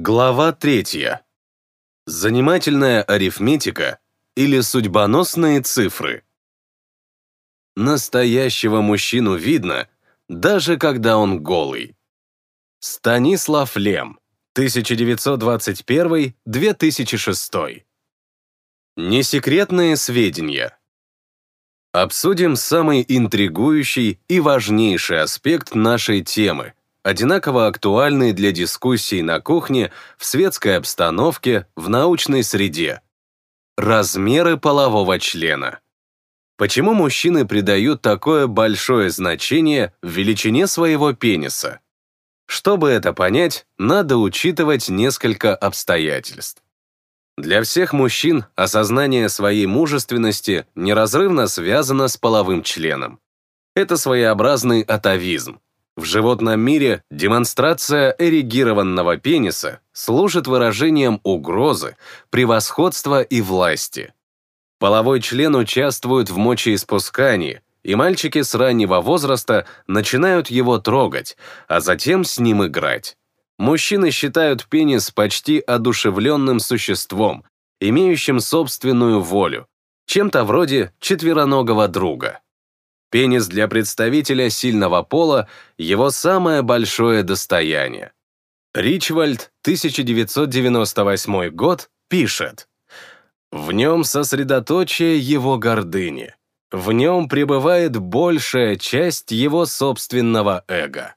Глава третья. Занимательная арифметика или судьбоносные цифры. Настоящего мужчину видно, даже когда он голый. Станислав Лем, 1921-2006. Несекретные сведения. Обсудим самый интригующий и важнейший аспект нашей темы – одинаково актуальны для дискуссий на кухне, в светской обстановке, в научной среде. Размеры полового члена. Почему мужчины придают такое большое значение величине своего пениса? Чтобы это понять, надо учитывать несколько обстоятельств. Для всех мужчин осознание своей мужественности неразрывно связано с половым членом. Это своеобразный атовизм, в животном мире демонстрация эрегированного пениса служит выражением угрозы, превосходства и власти. Половой член участвует в мочеиспускании, и мальчики с раннего возраста начинают его трогать, а затем с ним играть. Мужчины считают пенис почти одушевленным существом, имеющим собственную волю, чем-то вроде четвероногого друга. Пенис для представителя сильного пола – его самое большое достояние. Ричвальд, 1998 год, пишет. В нем сосредоточие его гордыни. В нем пребывает большая часть его собственного эго.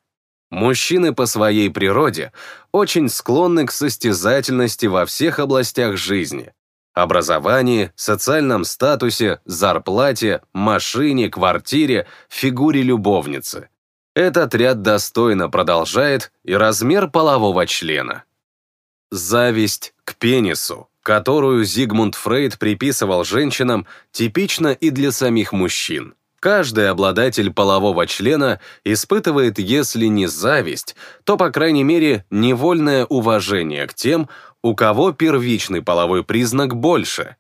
Мужчины по своей природе очень склонны к состязательности во всех областях жизни, образовании, социальном статусе, зарплате, машине, квартире, фигуре любовницы. Этот ряд достойно продолжает и размер полового члена. Зависть к пенису, которую Зигмунд Фрейд приписывал женщинам, типична и для самих мужчин. Каждый обладатель полового члена испытывает, если не зависть, то, по крайней мере, невольное уважение к тем, у кого первичный половой признак больше.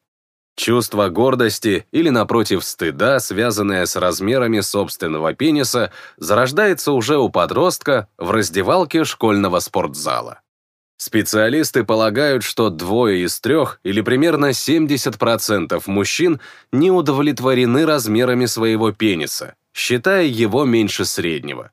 Чувство гордости или, напротив, стыда, связанное с размерами собственного пениса, зарождается уже у подростка в раздевалке школьного спортзала. Специалисты полагают, что двое из трех, или примерно 70% мужчин, не удовлетворены размерами своего пениса, считая его меньше среднего.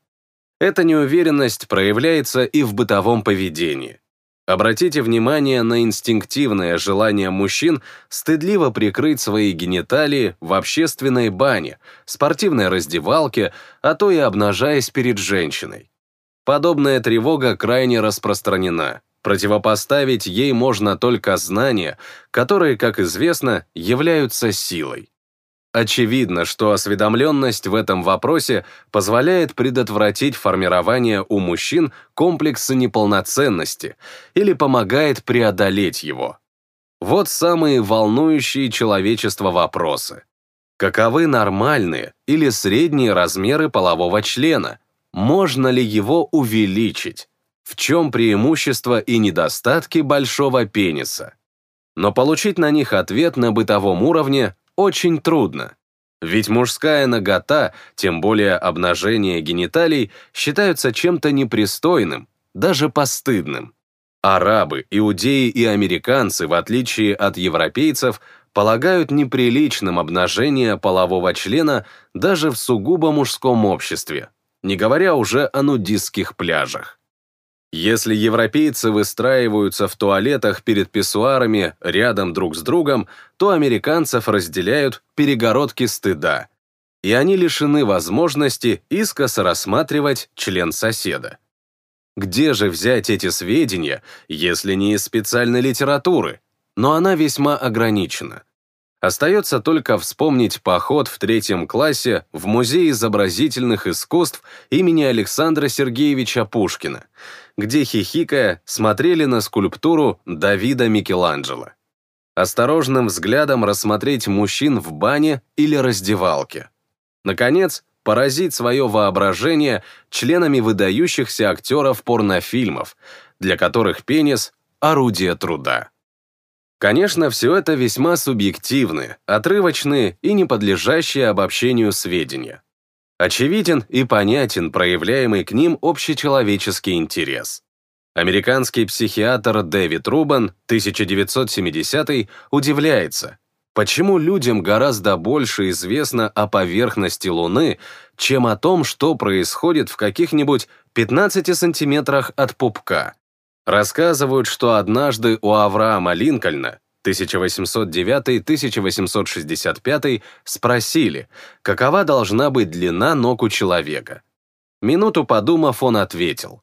Эта неуверенность проявляется и в бытовом поведении. Обратите внимание на инстинктивное желание мужчин стыдливо прикрыть свои гениталии в общественной бане, спортивной раздевалке, а то и обнажаясь перед женщиной. Подобная тревога крайне распространена. Противопоставить ей можно только знания, которые, как известно, являются силой. Очевидно, что осведомленность в этом вопросе позволяет предотвратить формирование у мужчин комплекса неполноценности или помогает преодолеть его. Вот самые волнующие человечество вопросы. Каковы нормальные или средние размеры полового члена? Можно ли его увеличить? В чем преимущества и недостатки большого пениса? Но получить на них ответ на бытовом уровне очень трудно. Ведь мужская нагота, тем более обнажение гениталий, считаются чем-то непристойным, даже постыдным. Арабы, иудеи и американцы, в отличие от европейцев, полагают неприличным обнажение полового члена даже в сугубо мужском обществе, не говоря уже о нудистских пляжах. Если европейцы выстраиваются в туалетах перед писсуарами рядом друг с другом, то американцев разделяют перегородки стыда, и они лишены возможности искоса рассматривать член соседа. Где же взять эти сведения, если не из специальной литературы? Но она весьма ограничена. Остается только вспомнить поход в третьем классе в Музей изобразительных искусств имени Александра Сергеевича Пушкина, где, хихикая, смотрели на скульптуру Давида Микеланджело. Осторожным взглядом рассмотреть мужчин в бане или раздевалке. Наконец, поразить свое воображение членами выдающихся актеров порнофильмов, для которых пенис – орудие труда. Конечно, все это весьма субъективные, отрывочные и не подлежащие обобщению сведения. Очевиден и понятен проявляемый к ним общечеловеческий интерес. Американский психиатр Дэвид Рубан, 1970 удивляется, почему людям гораздо больше известно о поверхности Луны, чем о том, что происходит в каких-нибудь 15 сантиметрах от пупка. Рассказывают, что однажды у Авраама Линкольна 1809-1865 спросили, какова должна быть длина ног у человека. Минуту подумав, он ответил,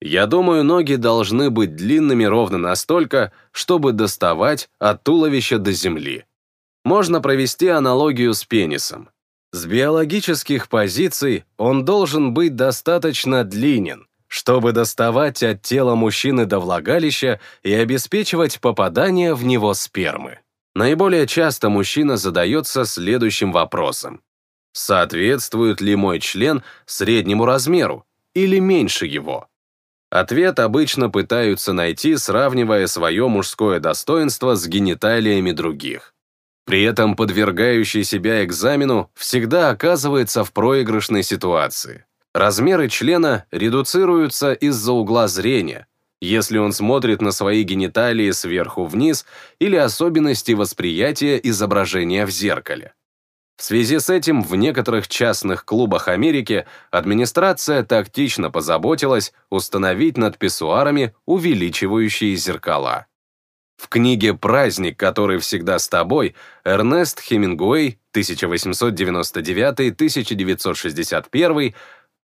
«Я думаю, ноги должны быть длинными ровно настолько, чтобы доставать от туловища до земли. Можно провести аналогию с пенисом. С биологических позиций он должен быть достаточно длинен, чтобы доставать от тела мужчины до влагалища и обеспечивать попадание в него спермы. Наиболее часто мужчина задается следующим вопросом. Соответствует ли мой член среднему размеру или меньше его? Ответ обычно пытаются найти, сравнивая свое мужское достоинство с гениталиями других. При этом подвергающий себя экзамену всегда оказывается в проигрышной ситуации. Размеры члена редуцируются из-за угла зрения, если он смотрит на свои гениталии сверху вниз или особенности восприятия изображения в зеркале. В связи с этим в некоторых частных клубах Америки администрация тактично позаботилась установить над писсуарами увеличивающие зеркала. В книге «Праздник, который всегда с тобой» Эрнест Хемингуэй 1899-1961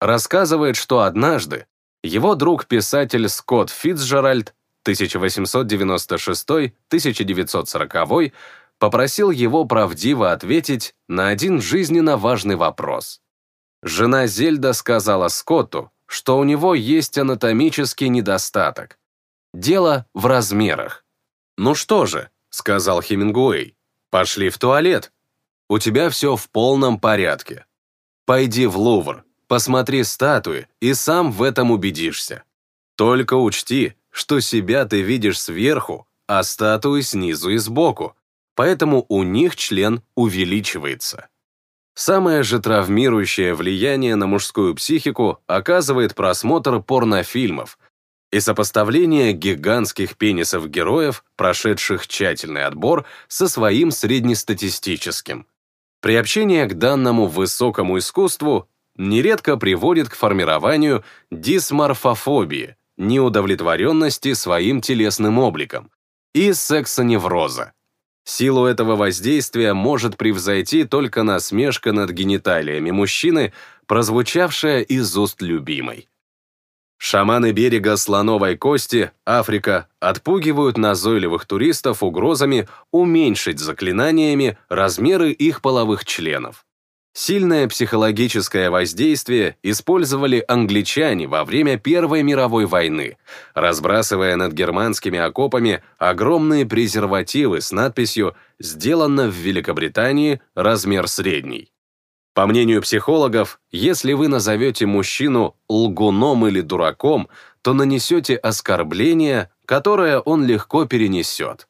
рассказывает, что однажды его друг-писатель Скотт Фитцджеральд 1896-1940 попросил его правдиво ответить на один жизненно важный вопрос. Жена Зельда сказала Скотту, что у него есть анатомический недостаток. Дело в размерах. «Ну что же», — сказал Хемингуэй, — «пошли в туалет. У тебя все в полном порядке. Пойди в Лувр, посмотри статуи и сам в этом убедишься. Только учти, что себя ты видишь сверху, а статуи снизу и сбоку, поэтому у них член увеличивается. Самое же травмирующее влияние на мужскую психику оказывает просмотр порнофильмов и сопоставление гигантских пенисов героев, прошедших тщательный отбор, со своим среднестатистическим. Приобщение к данному высокому искусству нередко приводит к формированию дисморфофобии, неудовлетворенности своим телесным обликом и сексоневроза. Силу этого воздействия может превзойти только насмешка над гениталиями мужчины, прозвучавшая из уст любимой. Шаманы берега Слоновой Кости, Африка, отпугивают назойливых туристов угрозами уменьшить заклинаниями размеры их половых членов. Сильное психологическое воздействие использовали англичане во время Первой мировой войны, разбрасывая над германскими окопами огромные презервативы с надписью «Сделано в Великобритании, размер средний». По мнению психологов, если вы назовете мужчину лгуном или дураком, то нанесете оскорбление, которое он легко перенесет.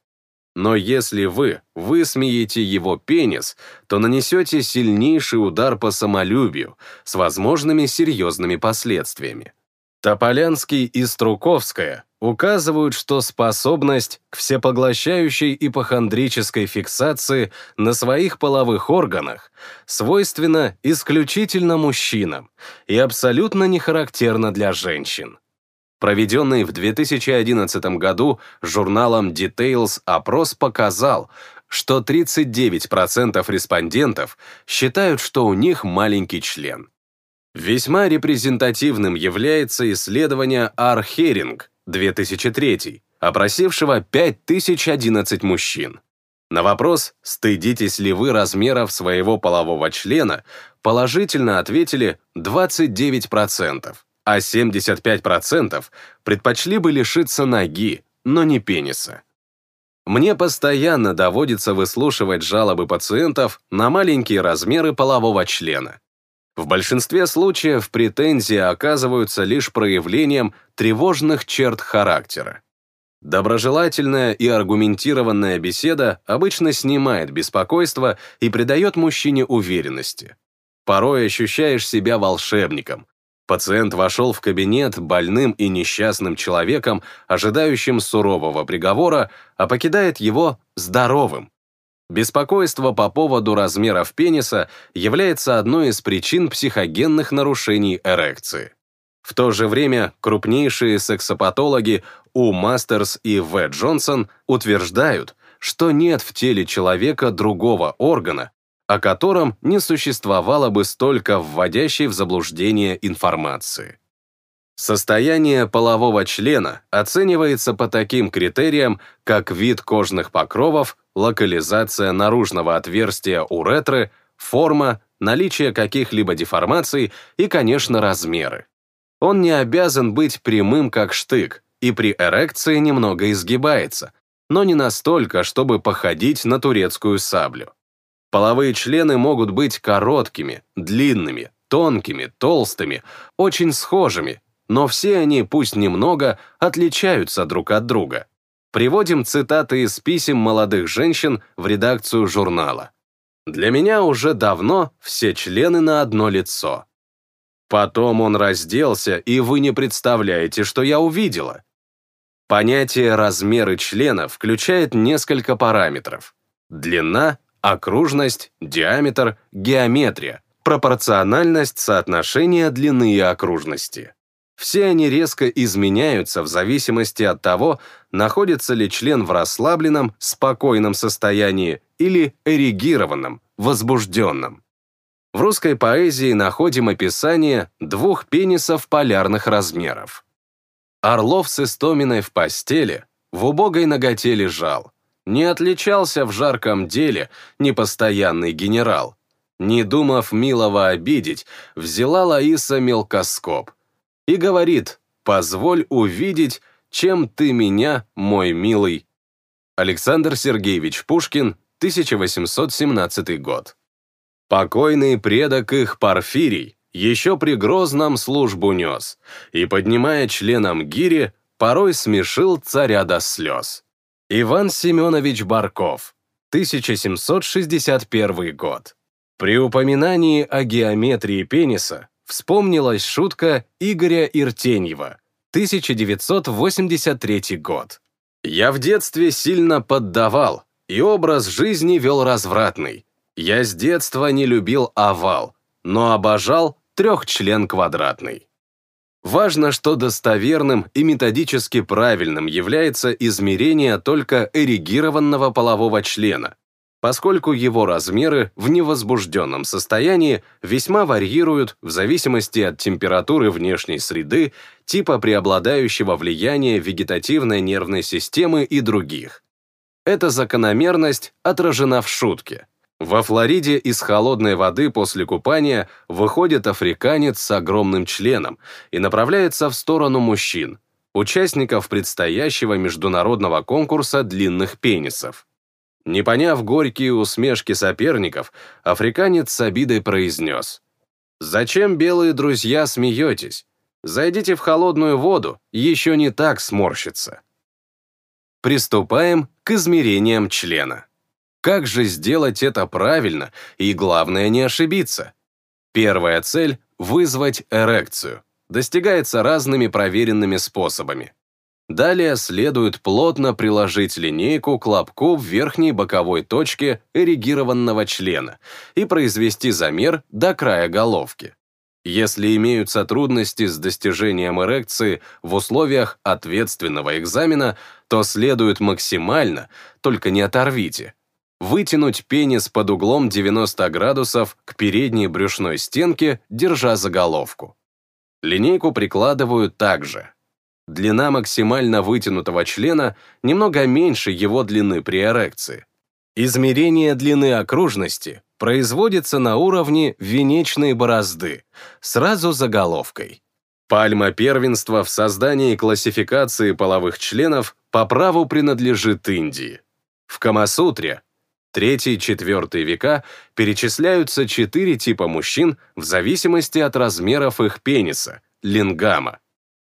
Но если вы высмеете его пенис, то нанесете сильнейший удар по самолюбию с возможными серьезными последствиями. Тополянский и Струковская указывают, что способность к всепоглощающей ипохондрической фиксации на своих половых органах свойственна исключительно мужчинам и абсолютно не характерна для женщин. Проведенный в 2011 году журналом Details опрос показал, что 39% респондентов считают, что у них маленький член. Весьма репрезентативным является исследование R. Herring 2003, опросившего 5011 мужчин. На вопрос «Стыдитесь ли вы размеров своего полового члена?» положительно ответили 29% а 75% предпочли бы лишиться ноги, но не пениса. Мне постоянно доводится выслушивать жалобы пациентов на маленькие размеры полового члена. В большинстве случаев претензии оказываются лишь проявлением тревожных черт характера. Доброжелательная и аргументированная беседа обычно снимает беспокойство и придает мужчине уверенности. Порой ощущаешь себя волшебником, Пациент вошел в кабинет больным и несчастным человеком, ожидающим сурового приговора, а покидает его здоровым. Беспокойство по поводу размеров пениса является одной из причин психогенных нарушений эрекции. В то же время крупнейшие сексопатологи У. Мастерс и В. Джонсон утверждают, что нет в теле человека другого органа, о котором не существовало бы столько вводящей в заблуждение информации. Состояние полового члена оценивается по таким критериям, как вид кожных покровов, локализация наружного отверстия уретры, форма, наличие каких-либо деформаций и, конечно, размеры. Он не обязан быть прямым как штык и при эрекции немного изгибается, но не настолько, чтобы походить на турецкую саблю. Половые члены могут быть короткими, длинными, тонкими, толстыми, очень схожими, но все они, пусть немного, отличаются друг от друга. Приводим цитаты из писем молодых женщин в редакцию журнала. «Для меня уже давно все члены на одно лицо. Потом он разделся, и вы не представляете, что я увидела». Понятие размеры члена включает несколько параметров. Длина, окружность, диаметр, геометрия, пропорциональность соотношения длины и окружности. Все они резко изменяются в зависимости от того, находится ли член в расслабленном, спокойном состоянии или эрегированном, возбужденном. В русской поэзии находим описание двух пенисов полярных размеров. Орлов с Истоминой в постели, в убогой ноготе лежал. Не отличался в жарком деле непостоянный генерал. Не думав милого обидеть, взяла Лаиса мелкоскоп — и говорит «Позволь увидеть, чем ты меня, мой милый». Александр Сергеевич Пушкин, 1817 год. Покойный предок их Порфирий еще при Грозном службу нес, и, поднимая членом гири, порой смешил царя до слез. Иван Семенович Барков, 1761 год. При упоминании о геометрии пениса вспомнилась шутка Игоря Иртеньева, 1983 год. «Я в детстве сильно поддавал, и образ жизни вел развратный. Я с детства не любил овал, но обожал трехчлен квадратный». Важно, что достоверным и методически правильным является измерение только эрегированного полового члена, поскольку его размеры в невозбужденном состоянии весьма варьируют в зависимости от температуры внешней среды, типа преобладающего влияния вегетативной нервной системы и других. Эта закономерность отражена в шутке. Во Флориде из холодной воды после купания выходит африканец с огромным членом и направляется в сторону мужчин, участников предстоящего международного конкурса длинных пенисов. Не поняв горькие усмешки соперников, африканец с обидой произнес. «Зачем, белые друзья, смеетесь? Зайдите в холодную воду, еще не так сморщится». Приступаем к измерениям члена. Как же сделать это правильно и, главное, не ошибиться? Первая цель – вызвать эрекцию. Достигается разными проверенными способами. Далее следует плотно приложить линейку к лобку в верхней боковой точке эрегированного члена и произвести замер до края головки. Если имеются трудности с достижением эрекции в условиях ответственного экзамена, то следует максимально, только не оторвите, вытянуть пенис под углом 90 градусов к передней брюшной стенке, держа за головку. Линейку прикладывают также, Длина максимально вытянутого члена немного меньше его длины при эрекции. Измерение длины окружности производится на уровне венечной борозды, сразу за головкой. Пальма первенства в создании классификации половых членов по праву принадлежит Индии. В Камасутре III-IV века перечисляются четыре типа мужчин в зависимости от размеров их пениса, лингама.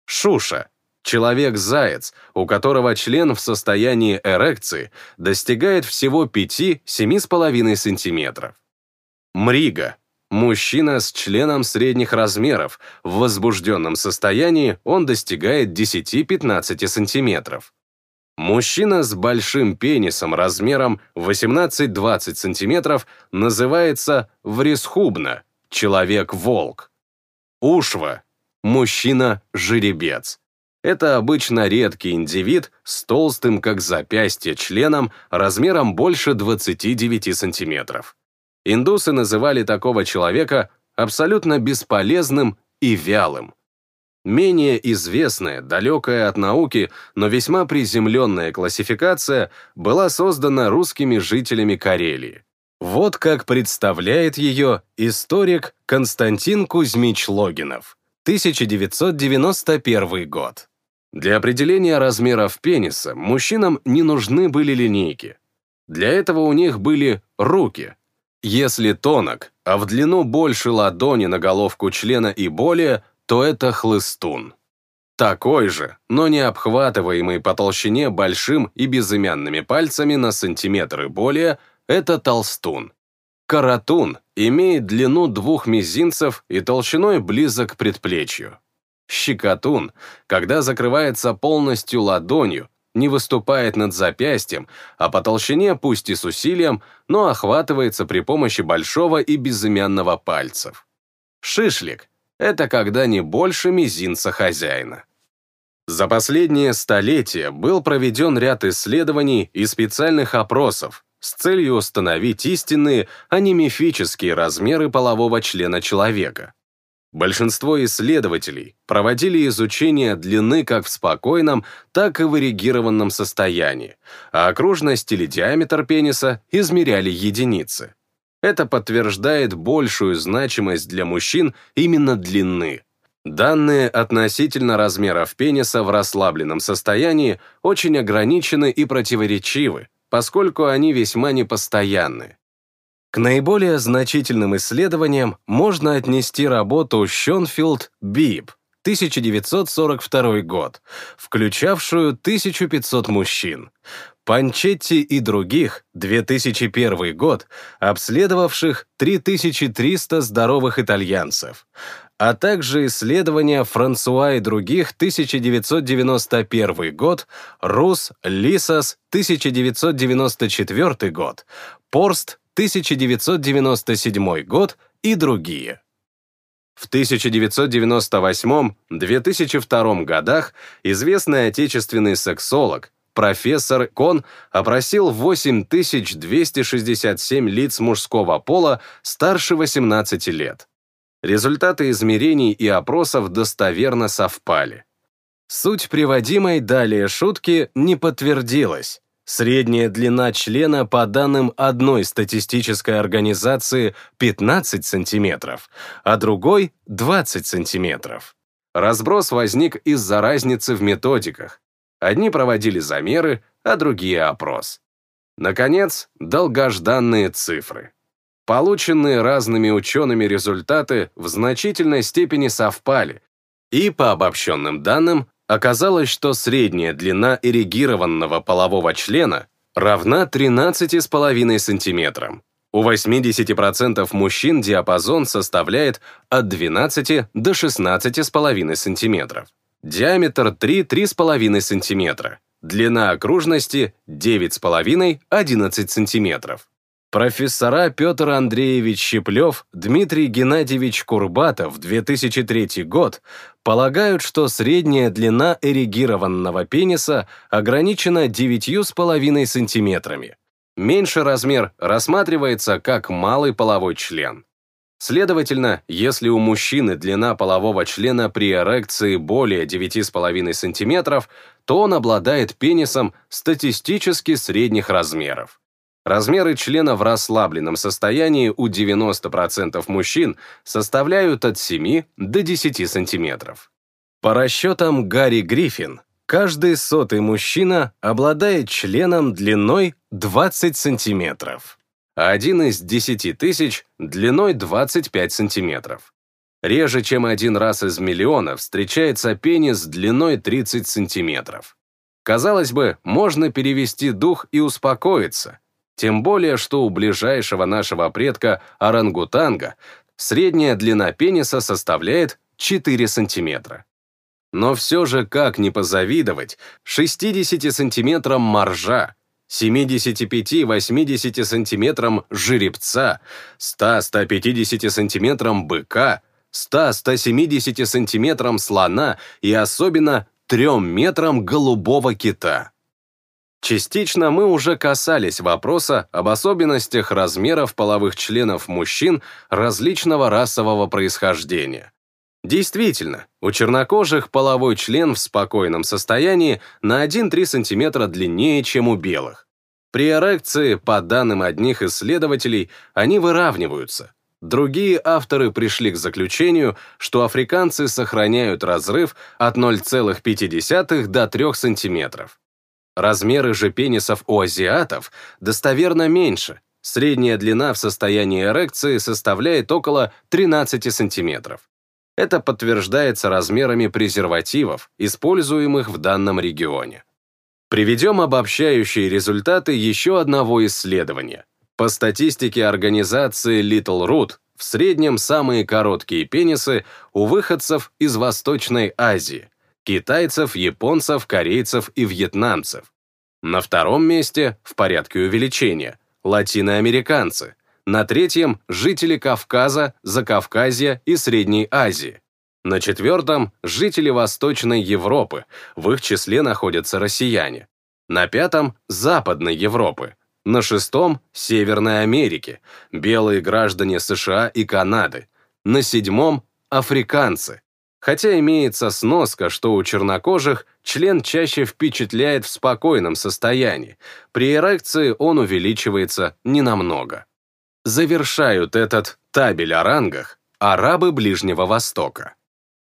Шуша Человек-заяц, у которого член в состоянии эрекции достигает всего 5-7,5 см. Мрига. Мужчина с членом средних размеров, в возбужденном состоянии он достигает 10-15 сантиметров. Мужчина с большим пенисом размером 18-20 сантиметров называется врисхубна, человек-волк. Ушва – мужчина-жеребец. Это обычно редкий индивид с толстым, как запястье, членом размером больше 29 сантиметров. Индусы называли такого человека абсолютно бесполезным и вялым. Менее известная, далекая от науки, но весьма приземленная классификация была создана русскими жителями Карелии. Вот как представляет ее историк Константин Кузьмич Логинов, 1991 год. Для определения размеров пениса мужчинам не нужны были линейки. Для этого у них были руки, если тонок, а в длину больше ладони на головку члена и более, то это хлыстун. Такой же, но не обхватываемый по толщине большим и безымянными пальцами на сантиметр и более, это толстун. Каратун имеет длину двух мизинцев и толщиной близок к предплечью. Щекотун, когда закрывается полностью ладонью, не выступает над запястьем, а по толщине, пусть и с усилием, но охватывается при помощи большого и безымянного пальцев. Шишлик — это когда не больше мизинца хозяина. За последние столетия был проведен ряд исследований и специальных опросов с целью установить истинные, а не мифические размеры полового члена человека. Большинство исследователей проводили изучение длины как в спокойном, так и в эрегированном состоянии, а окружность или диаметр пениса измеряли единицы. Это подтверждает большую значимость для мужчин именно длины. Данные относительно размеров пениса в расслабленном состоянии очень ограничены и противоречивы, поскольку они весьма непостоянны. К наиболее значительным исследованиям можно отнести работу Шонфилд Бип 1942 год, включавшую 1500 мужчин, Панчетти и других 2001 год, обследовавших 3300 здоровых итальянцев, а также исследования Франсуа и других 1991 год, Рус, Лисас 1994 год, Порст 1997 год и другие. В 1998-2002 годах известный отечественный сексолог профессор Кон опросил 8267 лиц мужского пола старше 18 лет. Результаты измерений и опросов достоверно совпали. Суть приводимой далее шутки не подтвердилась, Средняя длина члена по данным одной статистической организации 15 сантиметров, а другой 20 сантиметров. Разброс возник из-за разницы в методиках. Одни проводили замеры, а другие опрос. Наконец, долгожданные цифры. Полученные разными учеными результаты в значительной степени совпали, и, по обобщенным данным, Оказалось, что средняя длина эрегированного полового члена равна 13,5 см. У 80% мужчин диапазон составляет от 12 до 16,5 см. Диаметр 3-3,5 см. Длина окружности 9,5-11 см. Профессора Петр Андреевич Щеплев, Дмитрий Геннадьевич Курбатов, 2003 год, полагают, что средняя длина эрегированного пениса ограничена 9,5 сантиметрами. Меньший размер рассматривается как малый половой член. Следовательно, если у мужчины длина полового члена при эрекции более 9,5 см, то он обладает пенисом статистически средних размеров. Размеры члена в расслабленном состоянии у 90% мужчин составляют от 7 до 10 сантиметров. По расчетам Гарри Гриффин, каждый сотый мужчина обладает членом длиной 20 сантиметров, а один из 10 тысяч длиной 25 сантиметров. Реже, чем один раз из миллиона, встречается пенис длиной 30 сантиметров. Казалось бы, можно перевести дух и успокоиться – тем более, что у ближайшего нашего предка орангутанга средняя длина пениса составляет 4 сантиметра. Но все же, как не позавидовать, 60 сантиметрам моржа, 75-80 сантиметрам жеребца, 100-150 сантиметрам быка, 100-170 сантиметрам слона и особенно 3 метрам голубого кита. Частично мы уже касались вопроса об особенностях размеров половых членов мужчин различного расового происхождения. Действительно, у чернокожих половой член в спокойном состоянии на 1-3 см длиннее, чем у белых. При эрекции, по данным одних исследователей, они выравниваются. Другие авторы пришли к заключению, что африканцы сохраняют разрыв от 0,5 до 3 см. Размеры же пенисов у азиатов достоверно меньше. Средняя длина в состоянии эрекции составляет около 13 сантиметров. Это подтверждается размерами презервативов, используемых в данном регионе. Приведем обобщающие результаты еще одного исследования. По статистике организации Little Root, в среднем самые короткие пенисы у выходцев из Восточной Азии, китайцев, японцев, корейцев и вьетнамцев. На втором месте, в порядке увеличения, латиноамериканцы – на третьем – жители Кавказа, Закавказья и Средней Азии. На четвертом – жители Восточной Европы, в их числе находятся россияне. На пятом – Западной Европы. На шестом – Северной Америки, белые граждане США и Канады. На седьмом – африканцы. Хотя имеется сноска, что у чернокожих член чаще впечатляет в спокойном состоянии, при эрекции он увеличивается ненамного завершают этот табель о рангах арабы Ближнего Востока.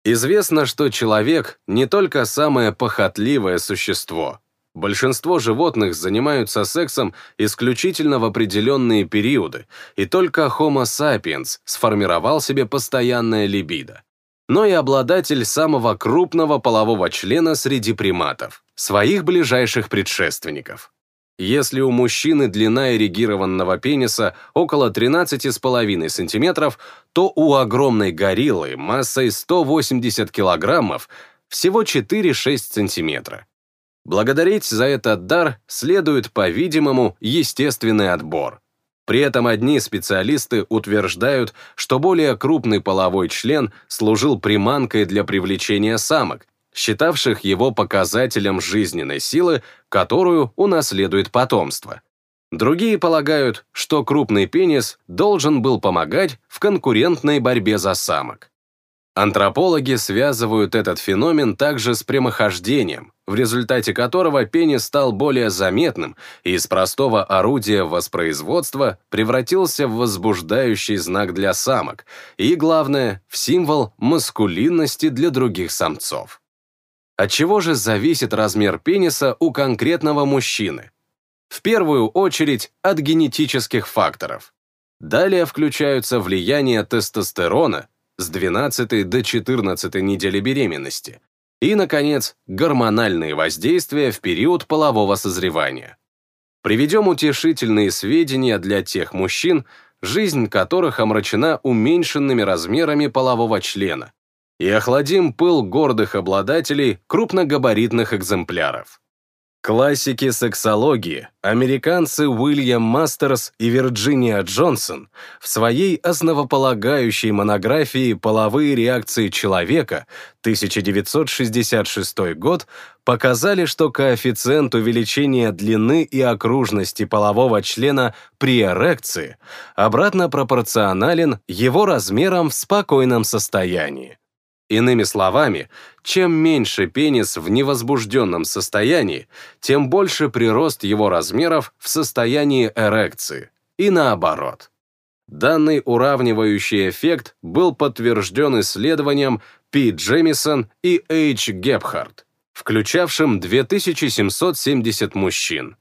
Известно, что человек не только самое похотливое существо. Большинство животных занимаются сексом исключительно в определенные периоды, и только Homo sapiens сформировал себе постоянное либидо. Но и обладатель самого крупного полового члена среди приматов, своих ближайших предшественников. Если у мужчины длина эрегированного пениса около 13,5 см, то у огромной гориллы массой 180 кг всего 4-6 см. Благодарить за этот дар следует, по-видимому, естественный отбор. При этом одни специалисты утверждают, что более крупный половой член служил приманкой для привлечения самок, считавших его показателем жизненной силы, которую унаследует потомство. Другие полагают, что крупный пенис должен был помогать в конкурентной борьбе за самок. Антропологи связывают этот феномен также с прямохождением, в результате которого пенис стал более заметным и из простого орудия воспроизводства превратился в возбуждающий знак для самок и, главное, в символ маскулинности для других самцов. От чего же зависит размер пениса у конкретного мужчины? В первую очередь от генетических факторов. Далее включаются влияние тестостерона с 12 до 14 недели беременности и, наконец, гормональные воздействия в период полового созревания. Приведем утешительные сведения для тех мужчин, жизнь которых омрачена уменьшенными размерами полового члена, и охладим пыл гордых обладателей крупногабаритных экземпляров. Классики сексологии, американцы Уильям Мастерс и Вирджиния Джонсон в своей основополагающей монографии «Половые реакции человека» 1966 год показали, что коэффициент увеличения длины и окружности полового члена при эрекции обратно пропорционален его размерам в спокойном состоянии. Иными словами, чем меньше пенис в невозбужденном состоянии, тем больше прирост его размеров в состоянии эрекции. И наоборот. Данный уравнивающий эффект был подтвержден исследованием П. Джемисон и H. Гепхард, включавшим 2770 мужчин.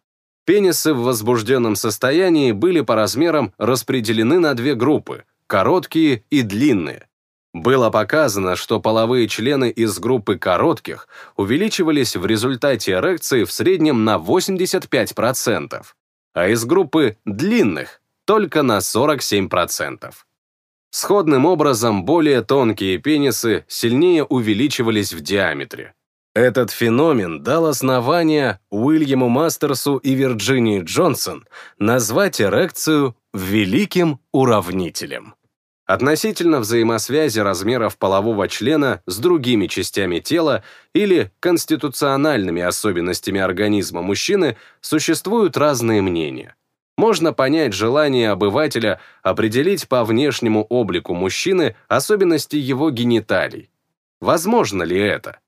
Пенисы в возбужденном состоянии были по размерам распределены на две группы – короткие и длинные. Было показано, что половые члены из группы коротких увеличивались в результате эрекции в среднем на 85%, а из группы длинных только на 47%. Сходным образом, более тонкие пенисы сильнее увеличивались в диаметре. Этот феномен дал основание Уильяму Мастерсу и Вирджинии Джонсон назвать эрекцию «великим уравнителем». Относительно взаимосвязи размеров полового члена с другими частями тела или конституциональными особенностями организма мужчины существуют разные мнения. Можно понять желание обывателя определить по внешнему облику мужчины особенности его гениталий. Возможно ли это?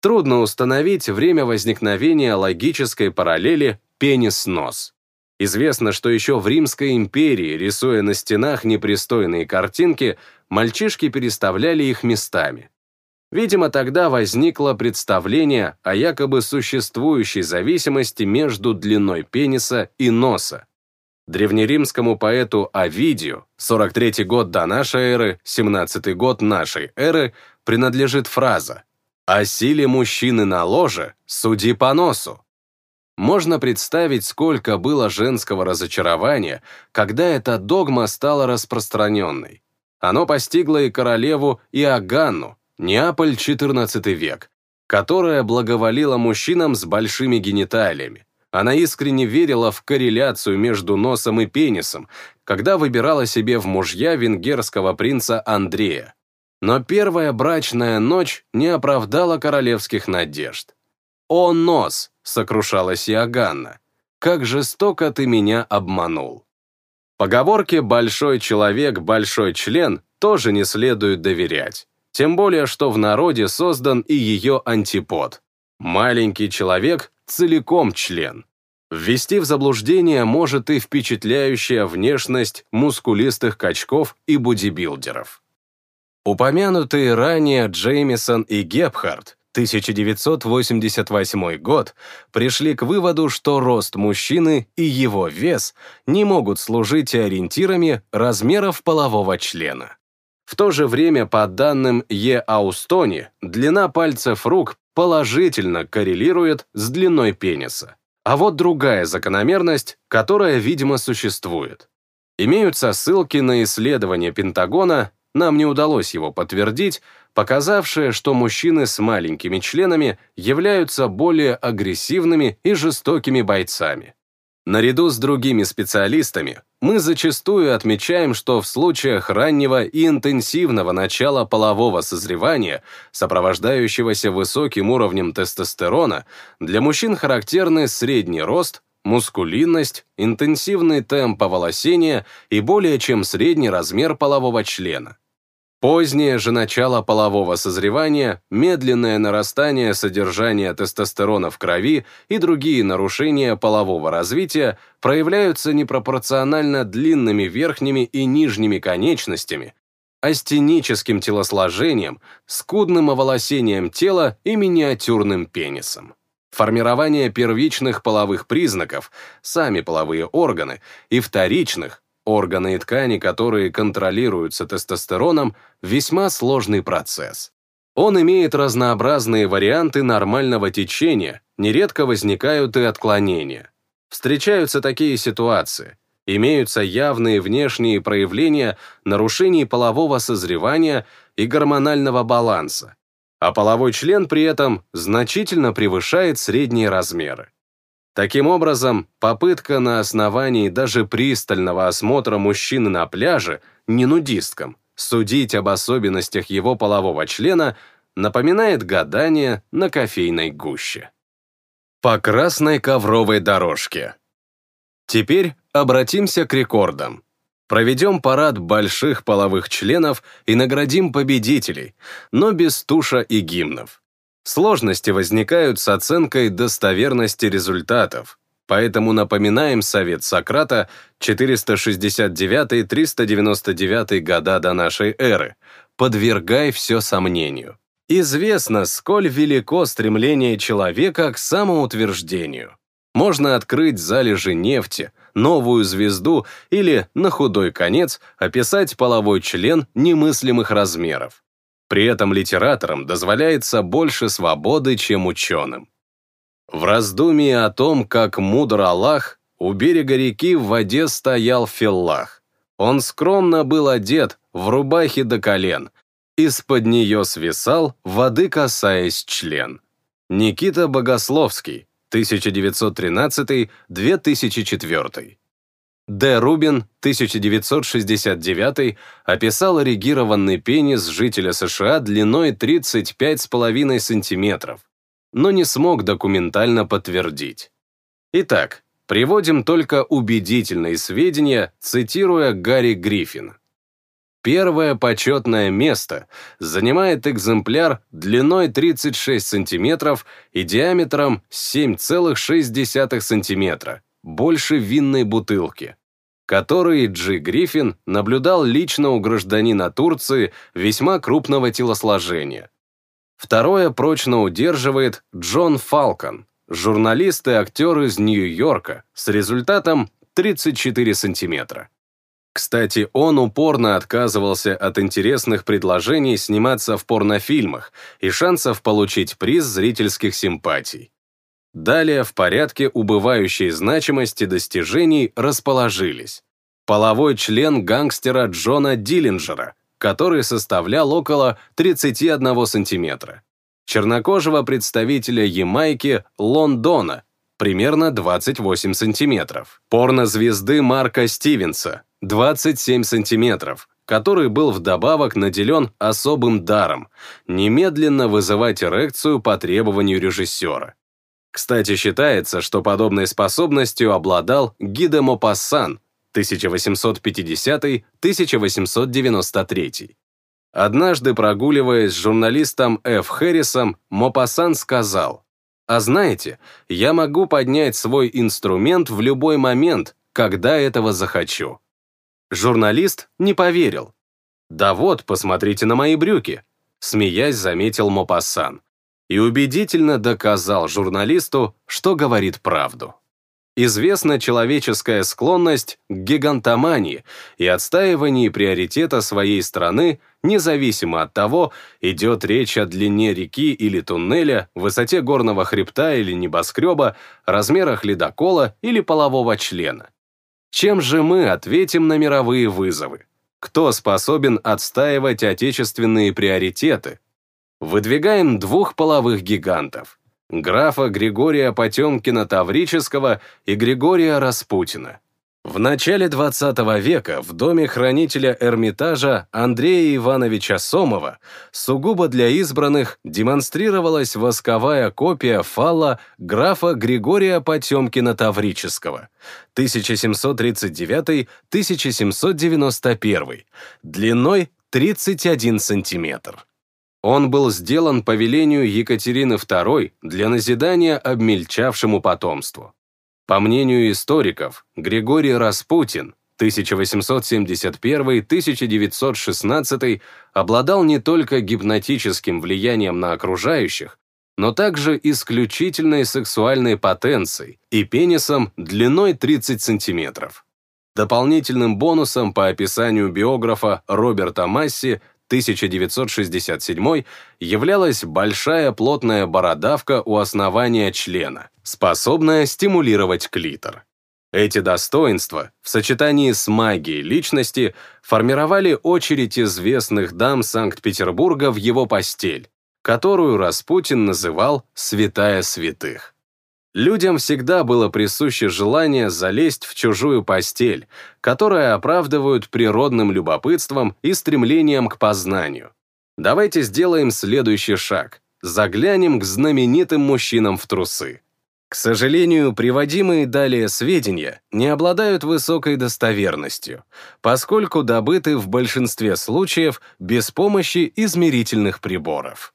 Трудно установить время возникновения логической параллели пенис-нос. Известно, что еще в Римской империи, рисуя на стенах непристойные картинки, мальчишки переставляли их местами. Видимо, тогда возникло представление о якобы существующей зависимости между длиной пениса и носа. Древнеримскому поэту Овидию, 43 год до нашей эры, 17 год нашей эры, принадлежит фраза «О силе мужчины на ложе суди по носу». Можно представить, сколько было женского разочарования, когда эта догма стала распространенной. Оно постигло и королеву Иоганну, Неаполь XIV век, которая благоволила мужчинам с большими гениталиями. Она искренне верила в корреляцию между носом и пенисом, когда выбирала себе в мужья венгерского принца Андрея. Но первая брачная ночь не оправдала королевских надежд. «О, нос!» — сокрушалась Иоганна. «Как жестоко ты меня обманул!» Поговорке «большой человек, большой член» тоже не следует доверять. Тем более, что в народе создан и ее антипод. Маленький человек целиком член. Ввести в заблуждение может и впечатляющая внешность мускулистых качков и бодибилдеров. Упомянутые ранее Джеймисон и Гепхард 1988 год пришли к выводу, что рост мужчины и его вес не могут служить ориентирами размеров полового члена. В то же время, по данным Е. Аустони, длина пальцев рук положительно коррелирует с длиной пениса. А вот другая закономерность, которая, видимо, существует. Имеются ссылки на исследование Пентагона нам не удалось его подтвердить, показавшее, что мужчины с маленькими членами являются более агрессивными и жестокими бойцами. Наряду с другими специалистами, мы зачастую отмечаем, что в случаях раннего и интенсивного начала полового созревания, сопровождающегося высоким уровнем тестостерона, для мужчин характерны средний рост, мускулинность, интенсивный темп оволосения и более чем средний размер полового члена. Позднее же начало полового созревания, медленное нарастание содержания тестостерона в крови и другие нарушения полового развития проявляются непропорционально длинными верхними и нижними конечностями, астеническим телосложением, скудным оволосением тела и миниатюрным пенисом. Формирование первичных половых признаков, сами половые органы, и вторичных, Органы и ткани, которые контролируются тестостероном, весьма сложный процесс. Он имеет разнообразные варианты нормального течения, нередко возникают и отклонения. Встречаются такие ситуации. Имеются явные внешние проявления нарушений полового созревания и гормонального баланса, а половой член при этом значительно превышает средние размеры. Таким образом, попытка на основании даже пристального осмотра мужчины на пляже, не нудистком, судить об особенностях его полового члена напоминает гадание на кофейной гуще. По красной ковровой дорожке. Теперь обратимся к рекордам. Проведем парад больших половых членов и наградим победителей, но без туша и гимнов. Сложности возникают с оценкой достоверности результатов, поэтому напоминаем совет Сократа 469-399 года до нашей эры «Подвергай все сомнению». Известно, сколь велико стремление человека к самоутверждению. Можно открыть залежи нефти, новую звезду или, на худой конец, описать половой член немыслимых размеров. При этом литераторам дозволяется больше свободы, чем ученым. В раздумии о том, как мудр Аллах, у берега реки в воде стоял филлах. Он скромно был одет в рубахе до колен. Из-под нее свисал, воды касаясь член. Никита Богословский, 1913-2004. Д. Рубин, 1969, описал эрегированный пенис жителя США длиной 35,5 см, но не смог документально подтвердить. Итак, приводим только убедительные сведения, цитируя Гарри Гриффин. Первое почетное место занимает экземпляр длиной 36 см и диаметром 7,6 см, больше винной бутылки, который Джи Гриффин наблюдал лично у гражданина Турции весьма крупного телосложения. Второе прочно удерживает Джон Фалкон, журналист и актер из Нью-Йорка, с результатом 34 сантиметра. Кстати, он упорно отказывался от интересных предложений сниматься в порнофильмах и шансов получить приз зрительских симпатий. Далее в порядке убывающей значимости достижений расположились. Половой член гангстера Джона Диллинджера, который составлял около 31 сантиметра. Чернокожего представителя Ямайки Лондона, примерно 28 сантиметров. Порнозвезды Марка Стивенса, 27 сантиметров, который был вдобавок наделен особым даром – немедленно вызывать эрекцию по требованию режиссера. Кстати, считается, что подобной способностью обладал Гиде Мопассан 1850-1893. Однажды, прогуливаясь с журналистом Ф. Хэррисом, Мопассан сказал, «А знаете, я могу поднять свой инструмент в любой момент, когда этого захочу». Журналист не поверил. «Да вот, посмотрите на мои брюки», смеясь заметил Мопассан и убедительно доказал журналисту, что говорит правду. Известна человеческая склонность к гигантомании и отстаивании приоритета своей страны, независимо от того, идет речь о длине реки или туннеля, высоте горного хребта или небоскреба, размерах ледокола или полового члена. Чем же мы ответим на мировые вызовы? Кто способен отстаивать отечественные приоритеты, выдвигаем двух половых гигантов – графа Григория Потемкина-Таврического и Григория Распутина. В начале XX века в доме хранителя Эрмитажа Андрея Ивановича Сомова сугубо для избранных демонстрировалась восковая копия фала графа Григория Потемкина-Таврического 1739-1791 длиной 31 сантиметр. Он был сделан по велению Екатерины II для назидания обмельчавшему потомству. По мнению историков, Григорий Распутин 1871-1916 обладал не только гипнотическим влиянием на окружающих, но также исключительной сексуальной потенцией и пенисом длиной 30 сантиметров. Дополнительным бонусом по описанию биографа Роберта Масси 1967 являлась большая плотная бородавка у основания члена, способная стимулировать клитор. Эти достоинства, в сочетании с магией личности, формировали очередь известных дам Санкт-Петербурга в его постель, которую Распутин называл «святая святых». Людям всегда было присуще желание залезть в чужую постель, которое оправдывают природным любопытством и стремлением к познанию. Давайте сделаем следующий шаг. Заглянем к знаменитым мужчинам в трусы. К сожалению, приводимые далее сведения не обладают высокой достоверностью, поскольку добыты в большинстве случаев без помощи измерительных приборов.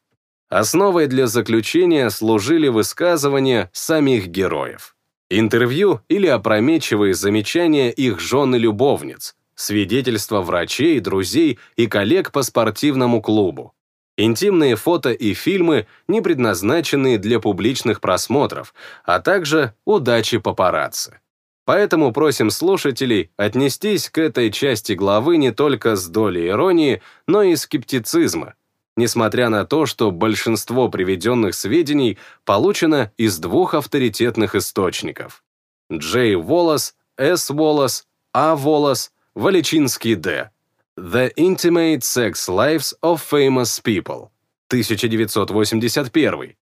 Основой для заключения служили высказывания самих героев. Интервью или опрометчивые замечания их жен и любовниц, свидетельства врачей, друзей и коллег по спортивному клубу. Интимные фото и фильмы, не предназначенные для публичных просмотров, а также удачи папарацци. Поэтому просим слушателей отнестись к этой части главы не только с долей иронии, но и скептицизма, несмотря на то, что большинство приведенных сведений получено из двух авторитетных источников. Джей Волос, С. Волос, А. Волос, Валичинский Д. The Intimate Sex Lives of Famous People, 1981,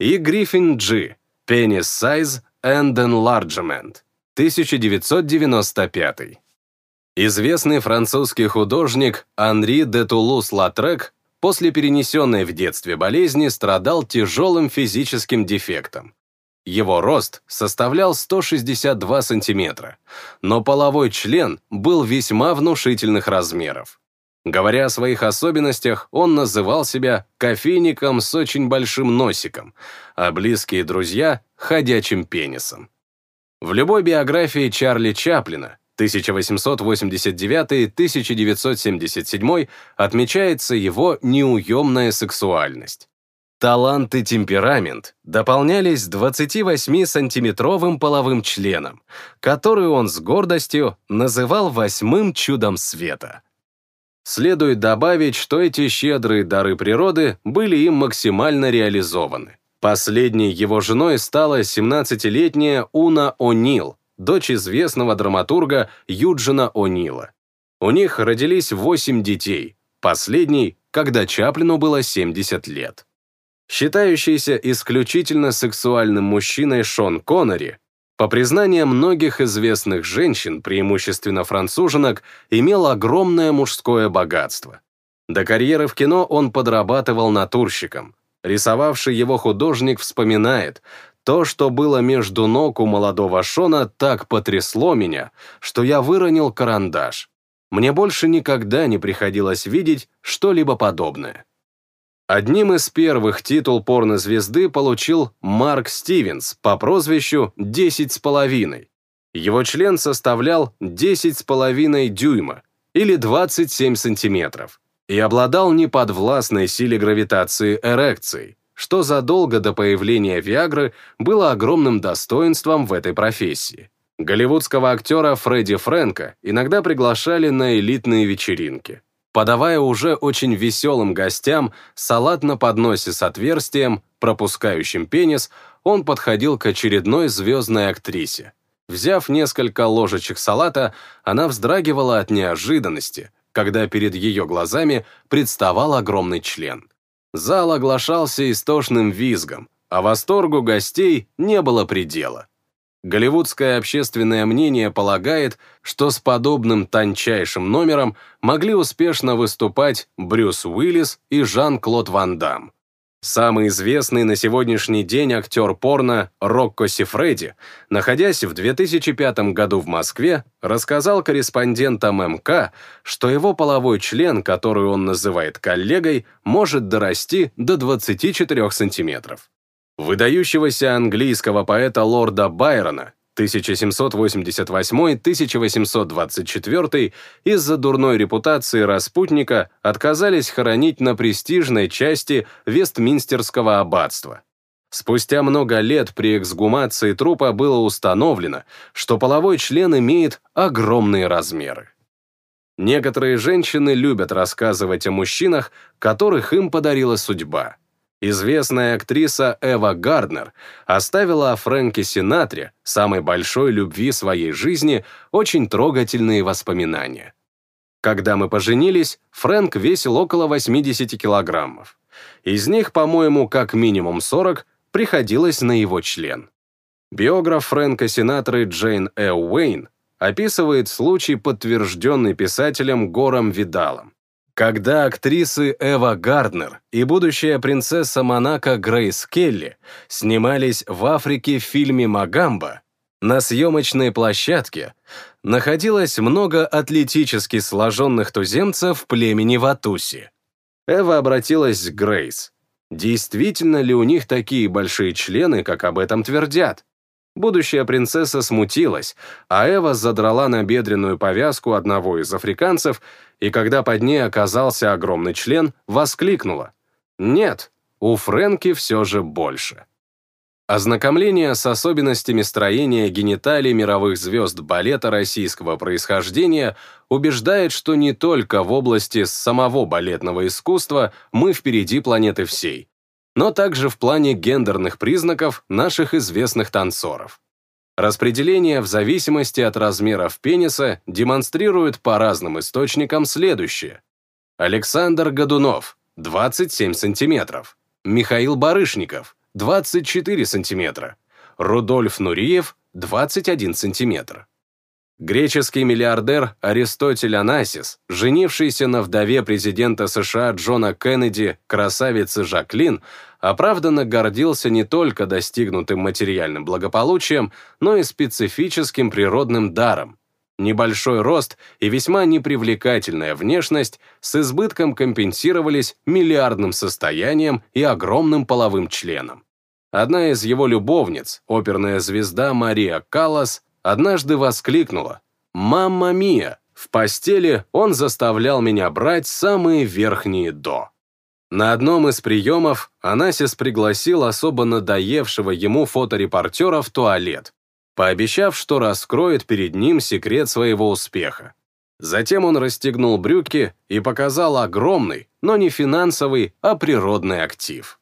и Гриффин Джи, Penis Size and Enlargement, 1995. Известный французский художник Анри де Тулус-Латрек после перенесенной в детстве болезни страдал тяжелым физическим дефектом. Его рост составлял 162 сантиметра, но половой член был весьма внушительных размеров. Говоря о своих особенностях, он называл себя кофейником с очень большим носиком, а близкие друзья — ходячим пенисом. В любой биографии Чарли Чаплина 1889-1977 отмечается его неуемная сексуальность. Талант и темперамент дополнялись 28-сантиметровым половым членом, который он с гордостью называл восьмым чудом света. Следует добавить, что эти щедрые дары природы были им максимально реализованы. Последней его женой стала 17-летняя Уна О'Нил, дочь известного драматурга Юджина О'Нила. У них родились 8 детей, последний, когда Чаплину было 70 лет. Считающийся исключительно сексуальным мужчиной Шон Коннери, по признаниям многих известных женщин, преимущественно француженок, имел огромное мужское богатство. До карьеры в кино он подрабатывал натурщиком. Рисовавший его художник вспоминает, то, что было между ног у молодого Шона, так потрясло меня, что я выронил карандаш. Мне больше никогда не приходилось видеть что-либо подобное. Одним из первых титул порнозвезды получил Марк Стивенс по прозвищу «Десять с половиной». Его член составлял 10,5 дюйма или 27 сантиметров и обладал неподвластной силе гравитации эрекцией, что задолго до появления Виагры было огромным достоинством в этой профессии. Голливудского актера Фредди Фрэнка иногда приглашали на элитные вечеринки подавая уже очень веселым гостям салат на подносе с отверстием, пропускающим пенис, он подходил к очередной звездной актрисе. Взяв несколько ложечек салата, она вздрагивала от неожиданности, когда перед ее глазами представал огромный член. Зал оглашался истошным визгом, а восторгу гостей не было предела. Голливудское общественное мнение полагает, что с подобным тончайшим номером могли успешно выступать Брюс Уиллис и Жан-Клод Ван Дам. Самый известный на сегодняшний день актер порно Рокко Сифреди, находясь в 2005 году в Москве, рассказал корреспондентам МК, что его половой член, который он называет коллегой, может дорасти до 24 сантиметров. Выдающегося английского поэта лорда Байрона 1788-1824 из-за дурной репутации распутника отказались хоронить на престижной части Вестминстерского аббатства. Спустя много лет при эксгумации трупа было установлено, что половой член имеет огромные размеры. Некоторые женщины любят рассказывать о мужчинах, которых им подарила судьба. Известная актриса Эва Гарднер оставила о Фрэнке Синатре, самой большой любви своей жизни, очень трогательные воспоминания. Когда мы поженились, Фрэнк весил около 80 килограммов. Из них, по-моему, как минимум 40 приходилось на его член. Биограф Фрэнка Синатры Джейн Э. Уэйн описывает случай, подтвержденный писателем Гором Видалом. Когда актрисы Эва Гарднер и будущая принцесса Монако Грейс Келли снимались в Африке в фильме «Магамба», на съемочной площадке находилось много атлетически сложенных туземцев племени Ватуси. Эва обратилась к Грейс. Действительно ли у них такие большие члены, как об этом твердят? Будущая принцесса смутилась, а Эва задрала на бедренную повязку одного из африканцев и когда под ней оказался огромный член, воскликнула. «Нет, у Фрэнки все же больше». Ознакомление с особенностями строения гениталий мировых звезд балета российского происхождения убеждает, что не только в области самого балетного искусства мы впереди планеты всей, но также в плане гендерных признаков наших известных танцоров. Распределение в зависимости от размеров пениса демонстрирует по разным источникам следующее. Александр Годунов, 27 сантиметров. Михаил Барышников, 24 сантиметра. Рудольф Нуриев, 21 сантиметр. Греческий миллиардер Аристотель Анасис, женившийся на вдове президента США Джона Кеннеди, красавице Жаклин, оправданно гордился не только достигнутым материальным благополучием, но и специфическим природным даром. Небольшой рост и весьма непривлекательная внешность с избытком компенсировались миллиардным состоянием и огромным половым членом. Одна из его любовниц, оперная звезда Мария Каллас, однажды воскликнула «Мамма мия!» В постели он заставлял меня брать самые верхние «до». На одном из приемов Анасис пригласил особо надоевшего ему фоторепортера в туалет, пообещав, что раскроет перед ним секрет своего успеха. Затем он расстегнул брюки и показал огромный, но не финансовый, а природный актив.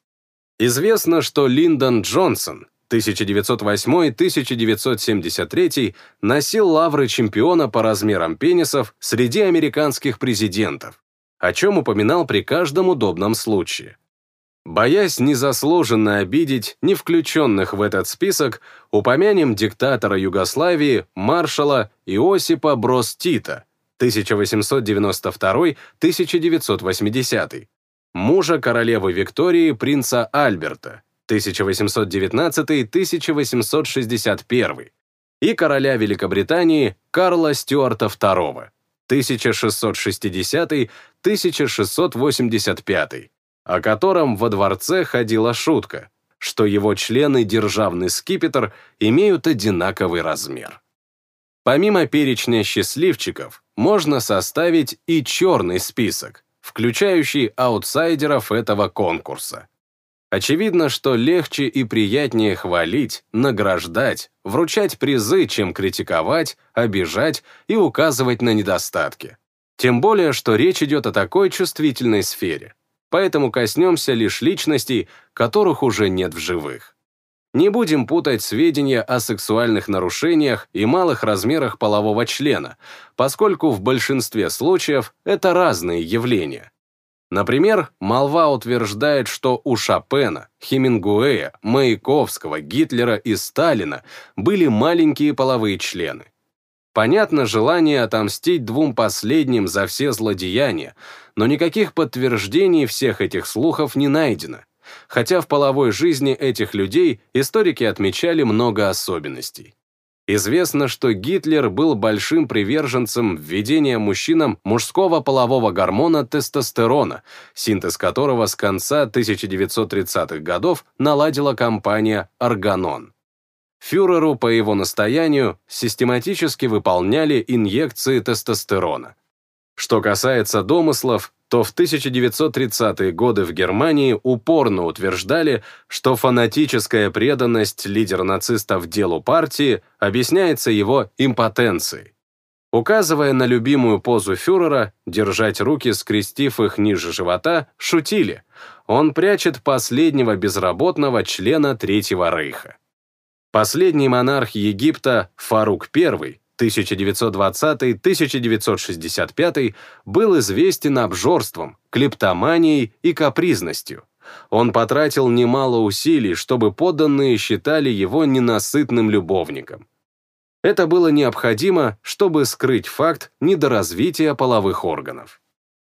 Известно, что Линдон Джонсон, 1908-1973 носил лавры чемпиона по размерам пенисов среди американских президентов, о чем упоминал при каждом удобном случае. Боясь незаслуженно обидеть не включенных в этот список, упомянем диктатора Югославии маршала Иосипа Брос Тита 1892-1980, мужа королевы Виктории принца Альберта 1819-1861 и короля Великобритании Карла Стюарта II 1660-1685, о котором во дворце ходила шутка, что его члены державный скипетр имеют одинаковый размер. Помимо перечня счастливчиков, можно составить и черный список, включающий аутсайдеров этого конкурса. Очевидно, что легче и приятнее хвалить, награждать, вручать призы, чем критиковать, обижать и указывать на недостатки. Тем более, что речь идет о такой чувствительной сфере. Поэтому коснемся лишь личностей, которых уже нет в живых. Не будем путать сведения о сексуальных нарушениях и малых размерах полового члена, поскольку в большинстве случаев это разные явления. Например, молва утверждает, что у Шопена, Хемингуэя, Маяковского, Гитлера и Сталина были маленькие половые члены. Понятно желание отомстить двум последним за все злодеяния, но никаких подтверждений всех этих слухов не найдено. Хотя в половой жизни этих людей историки отмечали много особенностей. Известно, что Гитлер был большим приверженцем введения мужчинам мужского полового гормона тестостерона, синтез которого с конца 1930-х годов наладила компания «Органон». Фюреру по его настоянию систематически выполняли инъекции тестостерона. Что касается домыслов, то в 1930-е годы в Германии упорно утверждали, что фанатическая преданность лидера нацистов делу партии объясняется его импотенцией. Указывая на любимую позу фюрера, держать руки, скрестив их ниже живота, шутили. Он прячет последнего безработного члена Третьего Рейха. Последний монарх Египта, Фарук I, 1920-1965 был известен обжорством, клептоманией и капризностью. Он потратил немало усилий, чтобы подданные считали его ненасытным любовником. Это было необходимо, чтобы скрыть факт недоразвития половых органов.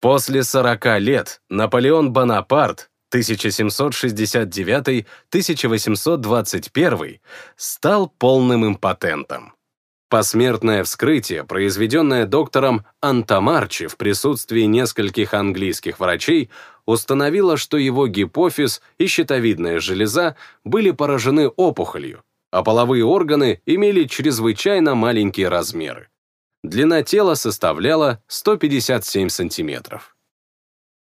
После 40 лет Наполеон Бонапарт 1769-1821 стал полным импотентом. Посмертное вскрытие, произведенное доктором Антамарчи в присутствии нескольких английских врачей, установило, что его гипофиз и щитовидная железа были поражены опухолью, а половые органы имели чрезвычайно маленькие размеры. Длина тела составляла 157 сантиметров.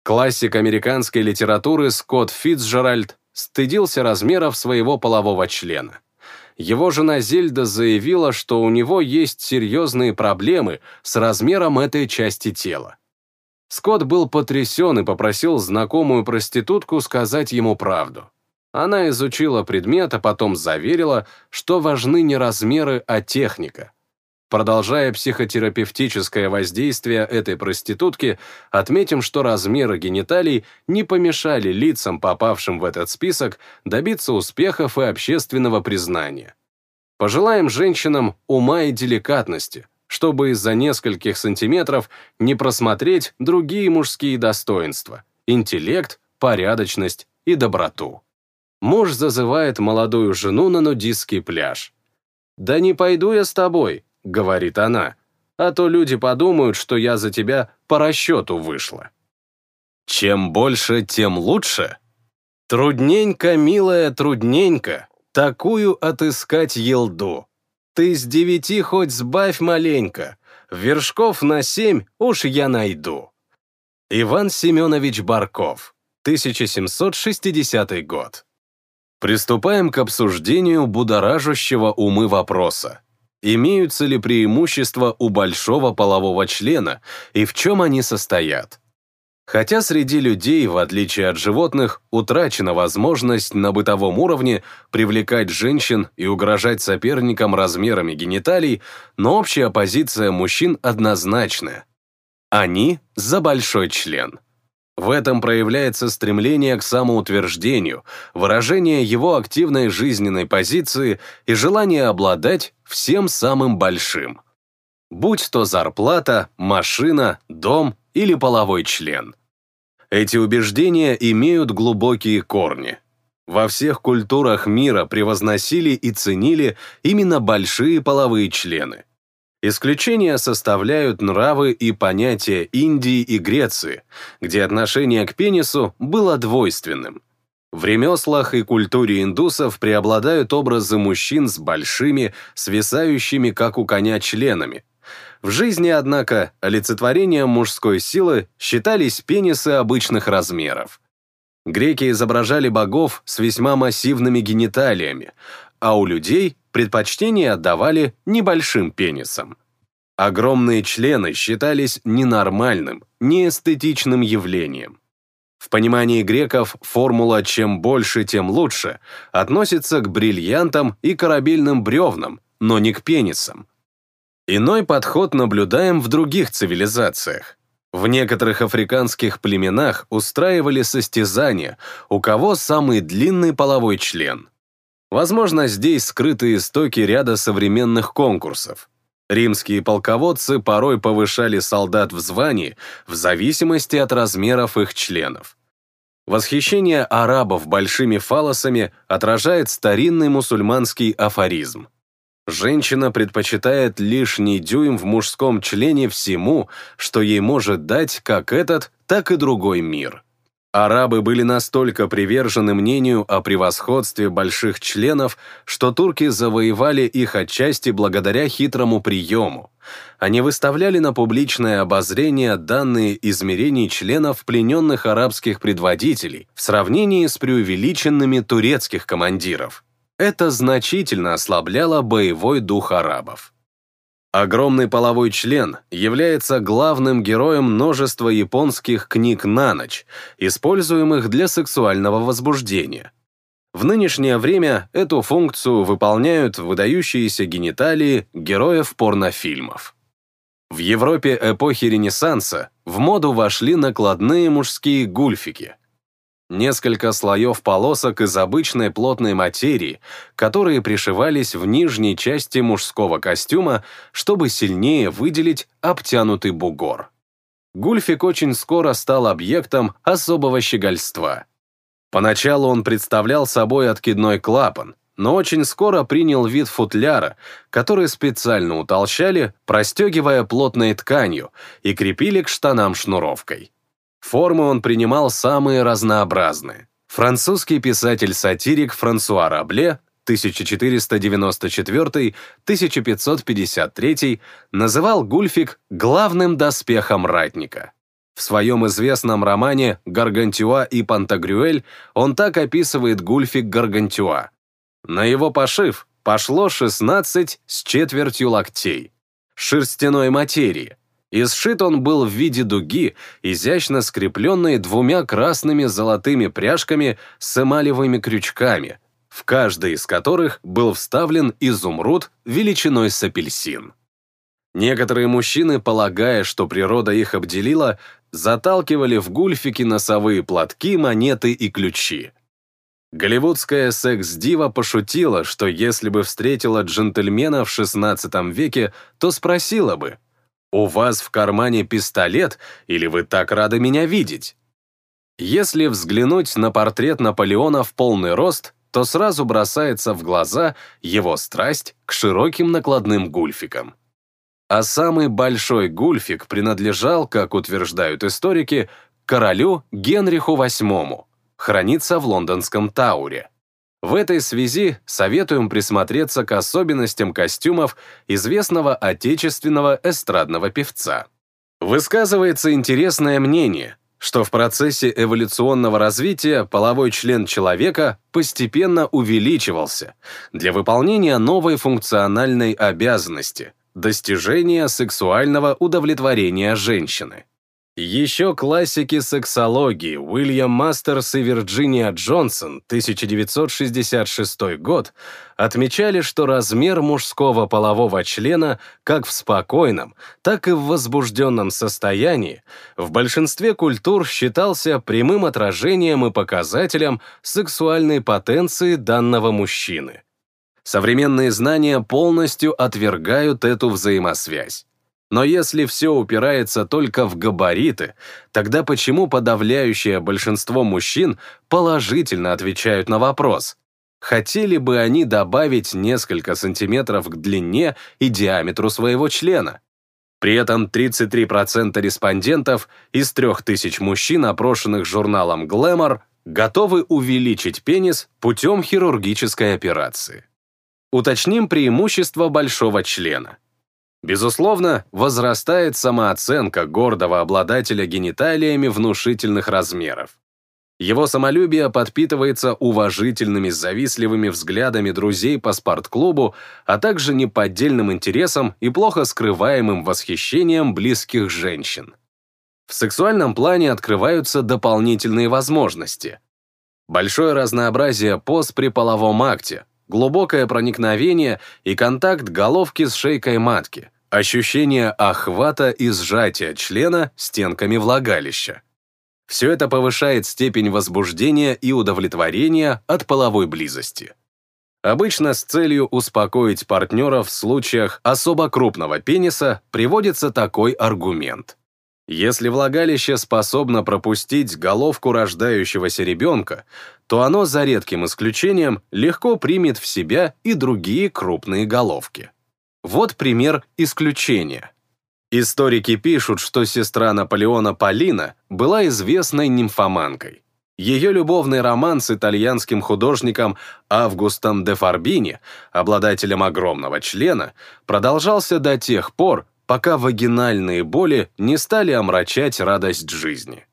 Классик американской литературы Скотт Фитцджеральд стыдился размеров своего полового члена его жена Зельда заявила, что у него есть серьезные проблемы с размером этой части тела. Скотт был потрясен и попросил знакомую проститутку сказать ему правду. Она изучила предмет, а потом заверила, что важны не размеры, а техника. Продолжая психотерапевтическое воздействие этой проститутки, отметим, что размеры гениталий не помешали лицам, попавшим в этот список, добиться успехов и общественного признания. Пожелаем женщинам ума и деликатности, чтобы из-за нескольких сантиметров не просмотреть другие мужские достоинства – интеллект, порядочность и доброту. Муж зазывает молодую жену на нудистский пляж. «Да не пойду я с тобой», — говорит она, «а то люди подумают, что я за тебя по расчету вышла». Чем больше, тем лучше. Трудненько, милая, трудненько, такую отыскать елду. Ты с девяти хоть сбавь маленько, вершков на семь уж я найду. Иван Семенович Барков, 1760 год. Приступаем к обсуждению будоражащего умы вопроса. Имеются ли преимущества у большого полового члена и в чем они состоят? Хотя среди людей, в отличие от животных, утрачена возможность на бытовом уровне привлекать женщин и угрожать соперникам размерами гениталий, но общая позиция мужчин однозначная. Они за большой член. В этом проявляется стремление к самоутверждению, выражение его активной жизненной позиции и желание обладать всем самым большим. Будь то зарплата, машина, дом или половой член. Эти убеждения имеют глубокие корни. Во всех культурах мира превозносили и ценили именно большие половые члены. Исключения составляют нравы и понятия Индии и Греции, где отношение к пенису было двойственным. В ремеслах и культуре индусов преобладают образы мужчин с большими, свисающими, как у коня, членами. В жизни, однако, олицетворением мужской силы считались пенисы обычных размеров. Греки изображали богов с весьма массивными гениталиями, а у людей предпочтение отдавали небольшим пенисам. Огромные члены считались ненормальным, неэстетичным явлением. В понимании греков формула «чем больше, тем лучше» относится к бриллиантам и корабельным бревнам, но не к пенисам. Иной подход наблюдаем в других цивилизациях. В некоторых африканских племенах устраивали состязания, у кого самый длинный половой член – Возможно, здесь скрыты истоки ряда современных конкурсов. Римские полководцы порой повышали солдат в звании в зависимости от размеров их членов. Восхищение арабов большими фалосами отражает старинный мусульманский афоризм. Женщина предпочитает лишний дюйм в мужском члене всему, что ей может дать как этот, так и другой мир. Арабы были настолько привержены мнению о превосходстве больших членов, что турки завоевали их отчасти благодаря хитрому приему. Они выставляли на публичное обозрение данные измерений членов плененных арабских предводителей в сравнении с преувеличенными турецких командиров. Это значительно ослабляло боевой дух арабов. Огромный половой член является главным героем множества японских книг на ночь, используемых для сексуального возбуждения. В нынешнее время эту функцию выполняют выдающиеся гениталии героев порнофильмов. В Европе эпохи Ренессанса в моду вошли накладные мужские гульфики – Несколько слоев полосок из обычной плотной материи, которые пришивались в нижней части мужского костюма, чтобы сильнее выделить обтянутый бугор. Гульфик очень скоро стал объектом особого щегольства. Поначалу он представлял собой откидной клапан, но очень скоро принял вид футляра, который специально утолщали, простегивая плотной тканью и крепили к штанам шнуровкой. Формы он принимал самые разнообразные. Французский писатель-сатирик Франсуа Рабле 1494-1553 называл гульфик главным доспехом ратника. В своем известном романе «Гаргантюа и Пантагрюэль» он так описывает гульфик Гаргантюа. На его пошив пошло 16 с четвертью локтей. Шерстяной материи, И сшит он был в виде дуги, изящно скрепленной двумя красными золотыми пряжками с эмалевыми крючками, в каждой из которых был вставлен изумруд величиной с апельсин. Некоторые мужчины, полагая, что природа их обделила, заталкивали в гульфики носовые платки, монеты и ключи. Голливудская секс-дива пошутила, что если бы встретила джентльмена в XVI веке, то спросила бы, «У вас в кармане пистолет или вы так рады меня видеть?» Если взглянуть на портрет Наполеона в полный рост, то сразу бросается в глаза его страсть к широким накладным гульфикам. А самый большой гульфик принадлежал, как утверждают историки, королю Генриху VIII, хранится в лондонском Тауре. В этой связи советуем присмотреться к особенностям костюмов известного отечественного эстрадного певца. Высказывается интересное мнение, что в процессе эволюционного развития половой член человека постепенно увеличивался для выполнения новой функциональной обязанности достижение сексуального удовлетворения женщины. Еще классики сексологии Уильям Мастерс и Вирджиния Джонсон 1966 год отмечали, что размер мужского полового члена как в спокойном, так и в возбужденном состоянии в большинстве культур считался прямым отражением и показателем сексуальной потенции данного мужчины. Современные знания полностью отвергают эту взаимосвязь. Но если все упирается только в габариты, тогда почему подавляющее большинство мужчин положительно отвечают на вопрос? Хотели бы они добавить несколько сантиметров к длине и диаметру своего члена? При этом 33% респондентов из 3000 мужчин, опрошенных журналом Glamour, готовы увеличить пенис путем хирургической операции. Уточним преимущество большого члена. Безусловно, возрастает самооценка гордого обладателя гениталиями внушительных размеров. Его самолюбие подпитывается уважительными завистливыми взглядами друзей по спортклубу, а также неподдельным интересом и плохо скрываемым восхищением близких женщин. В сексуальном плане открываются дополнительные возможности. Большое разнообразие поз при половом акте, глубокое проникновение и контакт головки с шейкой матки, ощущение охвата и сжатия члена стенками влагалища. Все это повышает степень возбуждения и удовлетворения от половой близости. Обычно с целью успокоить партнера в случаях особо крупного пениса приводится такой аргумент. Если влагалище способно пропустить головку рождающегося ребенка, то оно, за редким исключением, легко примет в себя и другие крупные головки. Вот пример исключения. Историки пишут, что сестра Наполеона Полина была известной нимфоманкой. Ее любовный роман с итальянским художником Августом де Фарбини, обладателем огромного члена, продолжался до тех пор, пока вагинальные боли не стали омрачать радость жизни.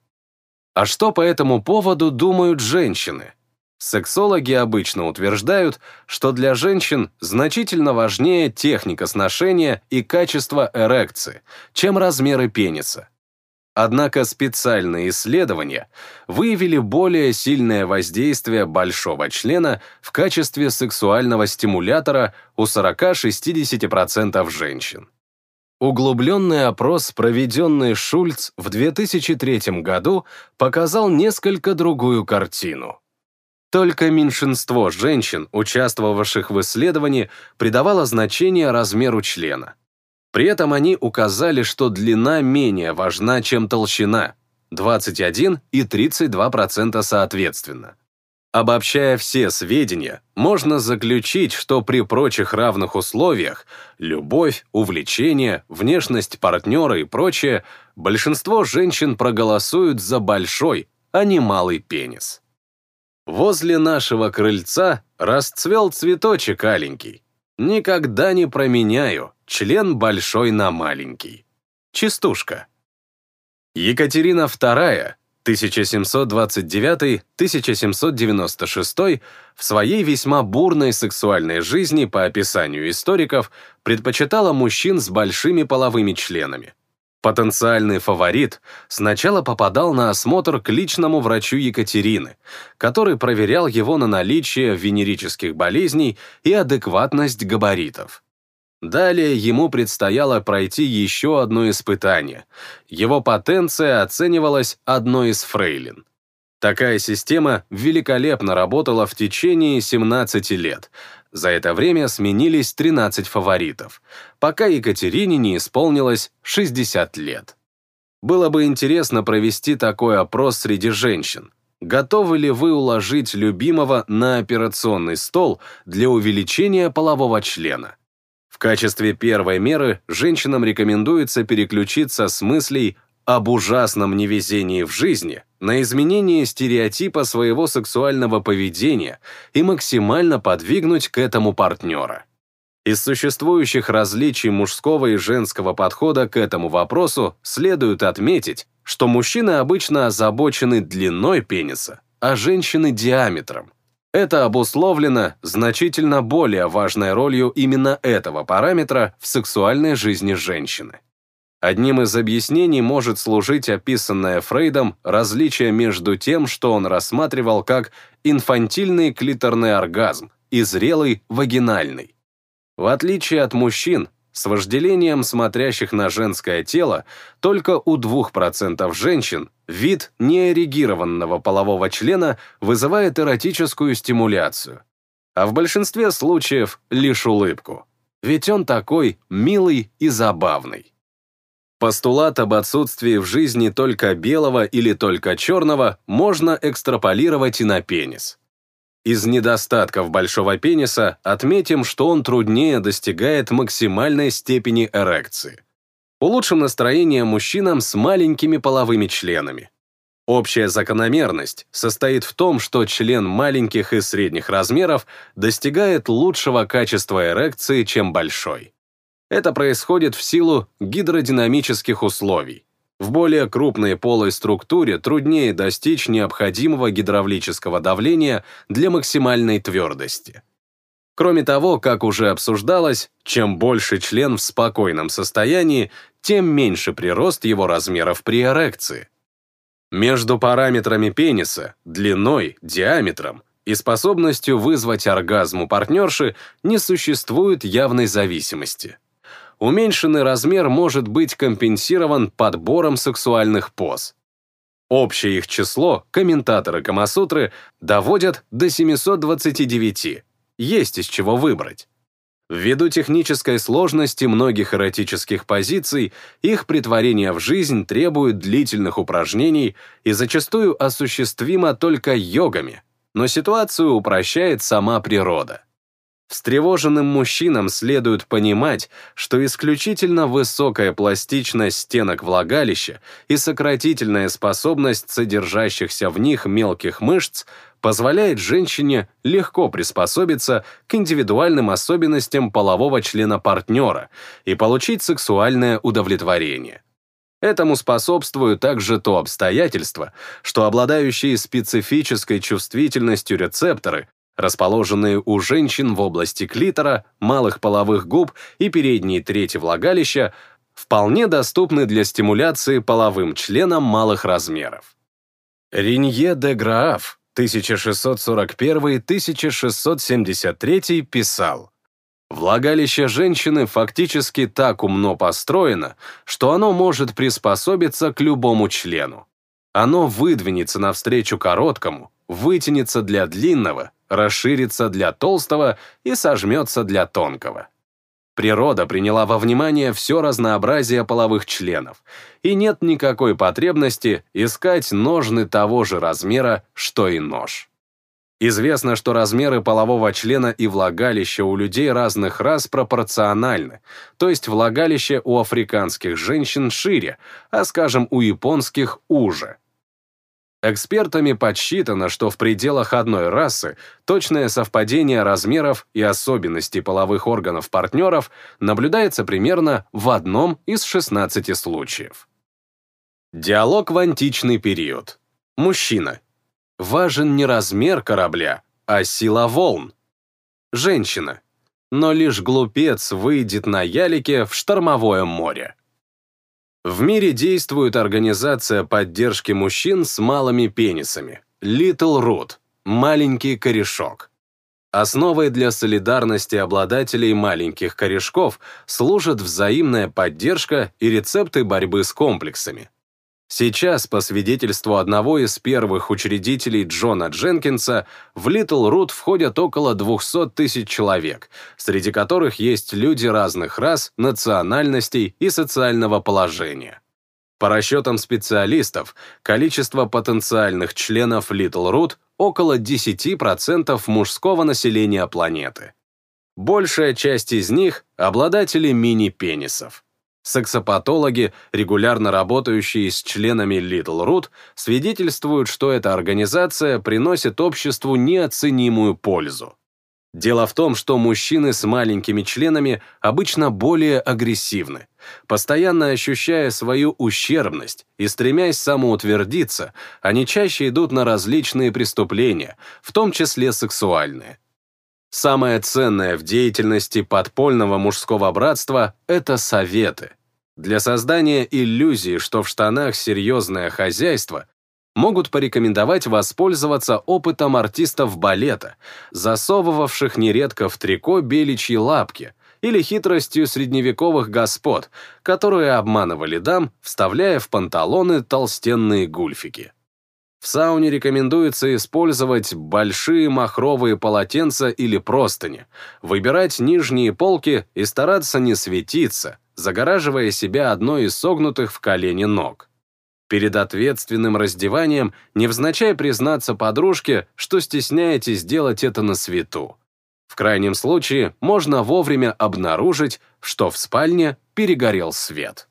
А что по этому поводу думают женщины? Сексологи обычно утверждают, что для женщин значительно важнее техника сношения и качество эрекции, чем размеры пениса. Однако специальные исследования выявили более сильное воздействие большого члена в качестве сексуального стимулятора у 40-60% женщин. Углубленный опрос, проведенный Шульц в 2003 году, показал несколько другую картину. Только меньшинство женщин, участвовавших в исследовании, придавало значение размеру члена. При этом они указали, что длина менее важна, чем толщина – 21 и 32% соответственно. Обобщая все сведения, можно заключить, что при прочих равных условиях – любовь, увлечение, внешность партнера и прочее – большинство женщин проголосуют за большой, а не малый пенис. Возле нашего крыльца расцвел цветочек аленький. Никогда не променяю член большой на маленький. Частушка. Екатерина II 1729-1796 в своей весьма бурной сексуальной жизни, по описанию историков, предпочитала мужчин с большими половыми членами. Потенциальный фаворит сначала попадал на осмотр к личному врачу Екатерины, который проверял его на наличие венерических болезней и адекватность габаритов. Далее ему предстояло пройти еще одно испытание. Его потенция оценивалась одной из фрейлин. Такая система великолепно работала в течение 17 лет. За это время сменились 13 фаворитов, пока Екатерине не исполнилось 60 лет. Было бы интересно провести такой опрос среди женщин. Готовы ли вы уложить любимого на операционный стол для увеличения полового члена? Качестве первой меры женщинам рекомендуется переключиться с мыслей об ужасном невезении в жизни на изменение стереотипа своего сексуального поведения и максимально подвигнуть к этому партнера. Из существующих различий мужского и женского подхода к этому вопросу следует отметить, что мужчины обычно озабочены длиной пениса, а женщины – диаметром. Это обусловлено значительно более важной ролью именно этого параметра в сексуальной жизни женщины. Одним из объяснений может служить описанное Фрейдом различие между тем, что он рассматривал как инфантильный клиторный оргазм и зрелый вагинальный. В отличие от мужчин, с вожделением смотрящих на женское тело, только у 2% женщин вид неэрегированного полового члена вызывает эротическую стимуляцию, а в большинстве случаев лишь улыбку. Ведь он такой милый и забавный. Постулат об отсутствии в жизни только белого или только черного можно экстраполировать и на пенис. Из недостатков большого пениса отметим, что он труднее достигает максимальной степени эрекции. Улучшим настроение мужчинам с маленькими половыми членами. Общая закономерность состоит в том, что член маленьких и средних размеров достигает лучшего качества эрекции, чем большой. Это происходит в силу гидродинамических условий. В более крупной полой структуре труднее достичь необходимого гидравлического давления для максимальной твердости. Кроме того, как уже обсуждалось, чем больше член в спокойном состоянии, тем меньше прирост его размеров при эрекции. Между параметрами пениса, длиной, диаметром и способностью вызвать оргазм у партнерши не существует явной зависимости уменьшенный размер может быть компенсирован подбором сексуальных поз. Общее их число комментаторы Камасутры доводят до 729. Есть из чего выбрать. Ввиду технической сложности многих эротических позиций, их притворение в жизнь требует длительных упражнений и зачастую осуществимо только йогами, но ситуацию упрощает сама природа. Встревоженным мужчинам следует понимать, что исключительно высокая пластичность стенок влагалища и сократительная способность содержащихся в них мелких мышц позволяет женщине легко приспособиться к индивидуальным особенностям полового члена партнера и получить сексуальное удовлетворение. Этому способствует также то обстоятельство, что обладающие специфической чувствительностью рецепторы расположенные у женщин в области клитора, малых половых губ и передней трети влагалища, вполне доступны для стимуляции половым членом малых размеров. Ринье де Грааф 1641-1673 писал, Влагалище женщины фактически так умно построено, что оно может приспособиться к любому члену. Оно выдвинется навстречу короткому, вытянется для длинного, расширится для толстого и сожмется для тонкого. Природа приняла во внимание все разнообразие половых членов, и нет никакой потребности искать ножны того же размера, что и нож. Известно, что размеры полового члена и влагалища у людей разных рас пропорциональны, то есть влагалище у африканских женщин шире, а, скажем, у японских уже – Экспертами подсчитано, что в пределах одной расы точное совпадение размеров и особенностей половых органов партнеров наблюдается примерно в одном из 16 случаев. Диалог в античный период. Мужчина. Важен не размер корабля, а сила волн. Женщина. Но лишь глупец выйдет на ялике в штормовое море. В мире действует организация поддержки мужчин с малыми пенисами Little Root – маленький корешок. Основой для солидарности обладателей маленьких корешков служит взаимная поддержка и рецепты борьбы с комплексами. Сейчас, по свидетельству одного из первых учредителей Джона Дженкинса, в Little Root входят около 200 тысяч человек, среди которых есть люди разных рас, национальностей и социального положения. По расчетам специалистов, количество потенциальных членов Little Root около 10% мужского населения планеты. Большая часть из них — обладатели мини-пенисов. Сексопатологи, регулярно работающие с членами Little Root, свидетельствуют, что эта организация приносит обществу неоценимую пользу. Дело в том, что мужчины с маленькими членами обычно более агрессивны. Постоянно ощущая свою ущербность и стремясь самоутвердиться, они чаще идут на различные преступления, в том числе сексуальные. Самое ценное в деятельности подпольного мужского братства — это советы. Для создания иллюзии, что в штанах серьезное хозяйство, могут порекомендовать воспользоваться опытом артистов балета, засовывавших нередко в трико беличьи лапки, или хитростью средневековых господ, которые обманывали дам, вставляя в панталоны толстенные гульфики. В сауне рекомендуется использовать большие махровые полотенца или простыни, выбирать нижние полки и стараться не светиться, загораживая себя одной из согнутых в колени ног. Перед ответственным раздеванием невзначай признаться подружке, что стесняетесь делать это на свету. В крайнем случае можно вовремя обнаружить, что в спальне перегорел свет.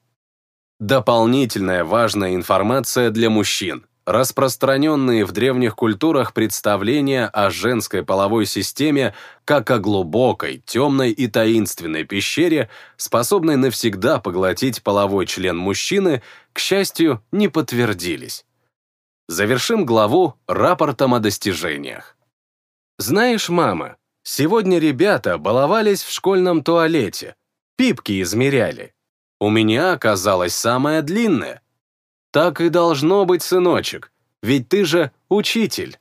Дополнительная важная информация для мужчин – распространенные в древних культурах представления о женской половой системе как о глубокой, темной и таинственной пещере, способной навсегда поглотить половой член мужчины, к счастью, не подтвердились. Завершим главу рапортом о достижениях. Знаешь, мама, сегодня ребята баловались в школьном туалете, пипки измеряли. У меня оказалась самая длинная, так и должно быть, сыночек, ведь ты же учитель.